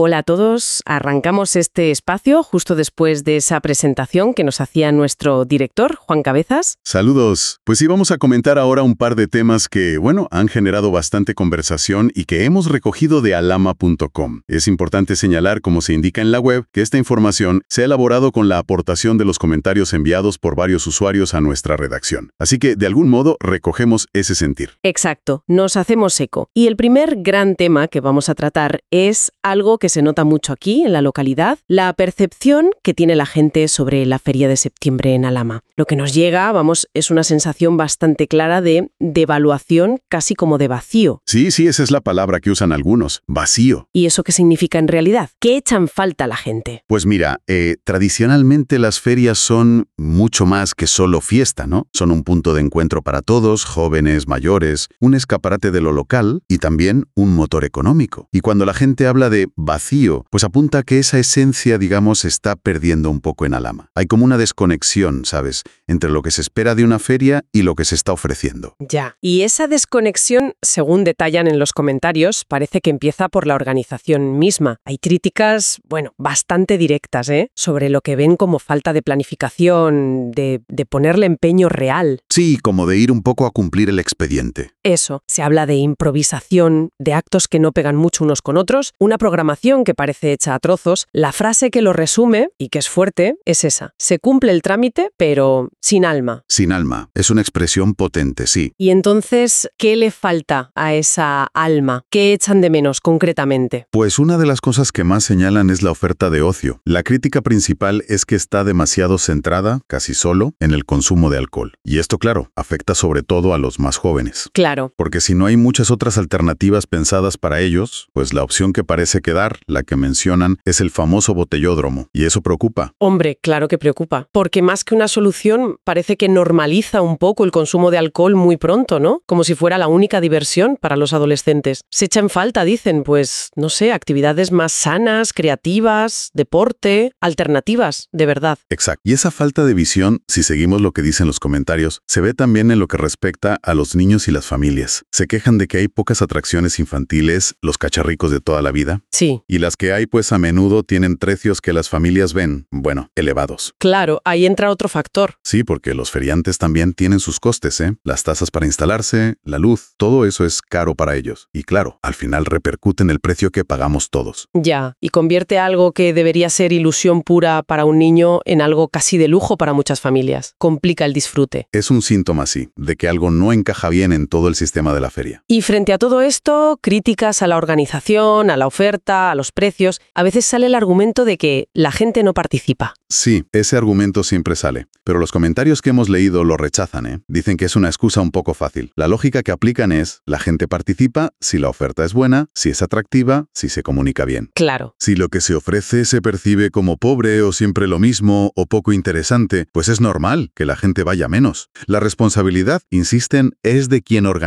Hola a todos, arrancamos este espacio justo después de esa presentación que nos hacía nuestro director, Juan Cabezas. Saludos. Pues sí, vamos a comentar ahora un par de temas que, bueno, han generado bastante conversación y que hemos recogido de alama.com. Es importante señalar, como se indica en la web, que esta información se ha elaborado con la aportación de los comentarios enviados por varios usuarios a nuestra redacción. Así que, de algún modo, recogemos ese sentir. Exacto, nos hacemos eco. Y el primer gran tema que vamos a tratar es algo que se nota mucho aquí, en la localidad, la percepción que tiene la gente sobre la feria de septiembre en Alama. Lo que nos llega, vamos, es una sensación bastante clara de devaluación, casi como de vacío. Sí, sí, esa es la palabra que usan algunos, vacío. ¿Y eso qué significa en realidad? ¿Qué echan falta a la gente? Pues mira, eh, tradicionalmente las ferias son mucho más que solo fiesta, ¿no? Son un punto de encuentro para todos, jóvenes, mayores, un escaparate de lo local y también un motor económico. Y cuando la gente habla de vacío, vacío, pues apunta que esa esencia, digamos, está perdiendo un poco en Alama. Hay como una desconexión, ¿sabes?, entre lo que se espera de una feria y lo que se está ofreciendo. Ya. Y esa desconexión, según detallan en los comentarios, parece que empieza por la organización misma. Hay críticas, bueno, bastante directas, ¿eh?, sobre lo que ven como falta de planificación, de, de ponerle empeño real. Sí, como de ir un poco a cumplir el expediente. Eso. Se habla de improvisación, de actos que no pegan mucho unos con otros, una programación que parece hecha a trozos, la frase que lo resume, y que es fuerte, es esa. Se cumple el trámite, pero sin alma. Sin alma. Es una expresión potente, sí. Y entonces, ¿qué le falta a esa alma? ¿Qué echan de menos concretamente? Pues una de las cosas que más señalan es la oferta de ocio. La crítica principal es que está demasiado centrada, casi solo, en el consumo de alcohol. Y esto, claro, afecta sobre todo a los más jóvenes. Claro. Porque si no hay muchas otras alternativas pensadas para ellos, pues la opción que parece quedar la que mencionan, es el famoso botellódromo, y eso preocupa. Hombre, claro que preocupa, porque más que una solución, parece que normaliza un poco el consumo de alcohol muy pronto, ¿no? Como si fuera la única diversión para los adolescentes. Se echa en falta, dicen, pues, no sé, actividades más sanas, creativas, deporte, alternativas, de verdad. Exacto. Y esa falta de visión, si seguimos lo que dicen los comentarios, se ve también en lo que respecta a los niños y las familias. Se quejan de que hay pocas atracciones infantiles, los cacharricos de toda la vida. Sí y las que hay pues a menudo tienen precios que las familias ven, bueno, elevados. Claro, ahí entra otro factor. Sí, porque los feriantes también tienen sus costes, ¿eh? Las tasas para instalarse, la luz, todo eso es caro para ellos. Y claro, al final repercute en el precio que pagamos todos. Ya, y convierte algo que debería ser ilusión pura para un niño en algo casi de lujo para muchas familias. Complica el disfrute. Es un síntoma, sí, de que algo no encaja bien en todo el sistema de la feria. Y frente a todo esto, críticas a la organización, a la oferta, a los precios, a veces sale el argumento de que la gente no participa. Sí, ese argumento siempre sale, pero los comentarios que hemos leído lo rechazan, ¿eh? Dicen que es una excusa un poco fácil. La lógica que aplican es, la gente participa si la oferta es buena, si es atractiva, si se comunica bien. Claro. Si lo que se ofrece se percibe como pobre o siempre lo mismo o poco interesante, pues es normal que la gente vaya menos. La responsabilidad, insisten, es de quien organiza.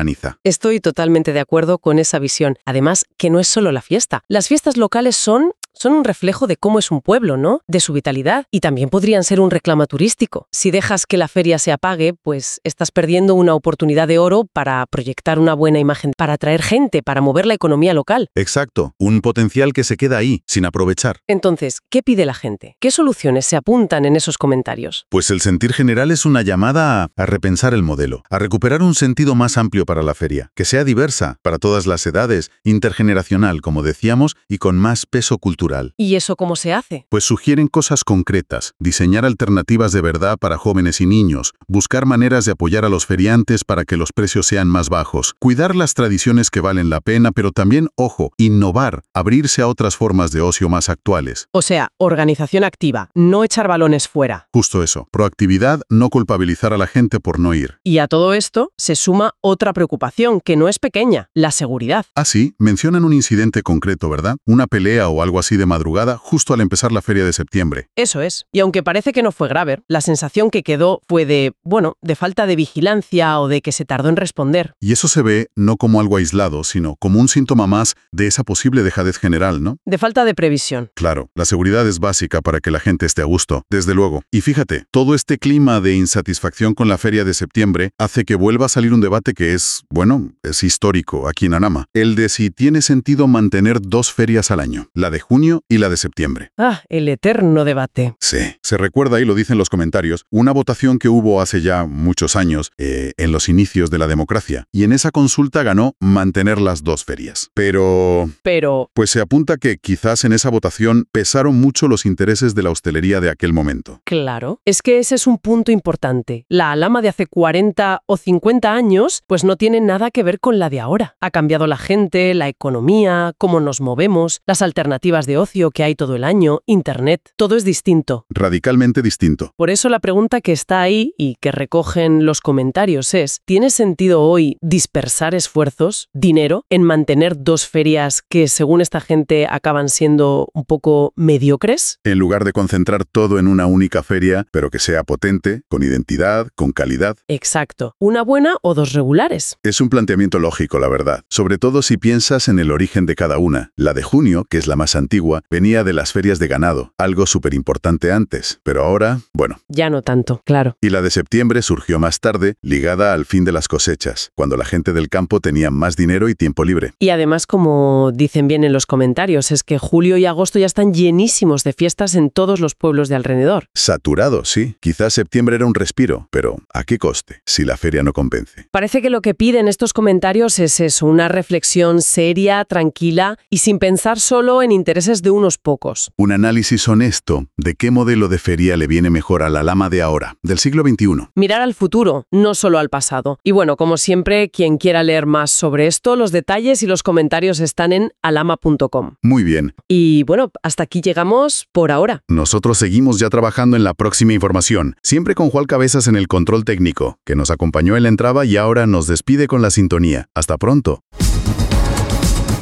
Estoy totalmente de acuerdo con esa visión. Además, que no es solo la fiesta. Las fiestas locales son son un reflejo de cómo es un pueblo, ¿no? De su vitalidad. Y también podrían ser un reclamo turístico. Si dejas que la feria se apague, pues estás perdiendo una oportunidad de oro para proyectar una buena imagen, para atraer gente, para mover la economía local. Exacto, un potencial que se queda ahí, sin aprovechar. Entonces, ¿qué pide la gente? ¿Qué soluciones se apuntan en esos comentarios? Pues el sentir general es una llamada a, a repensar el modelo, a recuperar un sentido más amplio para la feria, que sea diversa, para todas las edades, intergeneracional, como decíamos, y con más peso cultural. ¿Y eso cómo se hace? Pues sugieren cosas concretas, diseñar alternativas de verdad para jóvenes y niños, buscar maneras de apoyar a los feriantes para que los precios sean más bajos, cuidar las tradiciones que valen la pena, pero también, ojo, innovar, abrirse a otras formas de ocio más actuales. O sea, organización activa, no echar balones fuera. Justo eso, proactividad, no culpabilizar a la gente por no ir. Y a todo esto se suma otra preocupación, que no es pequeña, la seguridad. Ah, sí, mencionan un incidente concreto, ¿verdad? Una pelea o algo así así de madrugada, justo al empezar la feria de septiembre. Eso es. Y aunque parece que no fue grave, la sensación que quedó fue de, bueno, de falta de vigilancia o de que se tardó en responder. Y eso se ve no como algo aislado, sino como un síntoma más de esa posible dejadez general, ¿no? De falta de previsión. Claro, la seguridad es básica para que la gente esté a gusto, desde luego. Y fíjate, todo este clima de insatisfacción con la feria de septiembre hace que vuelva a salir un debate que es, bueno, es histórico aquí en Anama. El de si tiene sentido mantener dos ferias al año, la de junio y la de septiembre. Ah, el eterno debate. Sí, se recuerda, y lo dicen los comentarios, una votación que hubo hace ya muchos años, eh, en los inicios de la democracia, y en esa consulta ganó mantener las dos ferias. Pero... Pero... Pues se apunta que quizás en esa votación pesaron mucho los intereses de la hostelería de aquel momento. Claro, es que ese es un punto importante. La Alama de hace 40 o 50 años, pues no tiene nada que ver con la de ahora. Ha cambiado la gente, la economía, cómo nos movemos, las alternativas de ocio que hay todo el año, Internet, todo es distinto. Radicalmente distinto. Por eso la pregunta que está ahí y que recogen los comentarios es, ¿tiene sentido hoy dispersar esfuerzos, dinero, en mantener dos ferias que según esta gente acaban siendo un poco mediocres? En lugar de concentrar todo en una única feria, pero que sea potente, con identidad, con calidad. Exacto. ¿Una buena o dos regulares? Es un planteamiento lógico, la verdad. Sobre todo si piensas en el origen de cada una. La de junio, que es la más antigua, venía de las ferias de ganado, algo súper importante antes, pero ahora, bueno. Ya no tanto, claro. Y la de septiembre surgió más tarde, ligada al fin de las cosechas, cuando la gente del campo tenía más dinero y tiempo libre. Y además, como dicen bien en los comentarios, es que julio y agosto ya están llenísimos de fiestas en todos los pueblos de alrededor. Saturado, sí. Quizás septiembre era un respiro, pero ¿a qué coste si la feria no convence? Parece que lo que piden estos comentarios es eso, una reflexión seria, tranquila y sin pensar solo en intereses de unos pocos. Un análisis honesto de qué modelo de feria le viene mejor a la lama de ahora, del siglo XXI. Mirar al futuro, no solo al pasado. Y bueno, como siempre, quien quiera leer más sobre esto, los detalles y los comentarios están en alama.com. Muy bien. Y bueno, hasta aquí llegamos por ahora. Nosotros seguimos ya trabajando en la próxima información, siempre con Juan Cabezas en el control técnico, que nos acompañó en la entrada y ahora nos despide con la sintonía. Hasta pronto.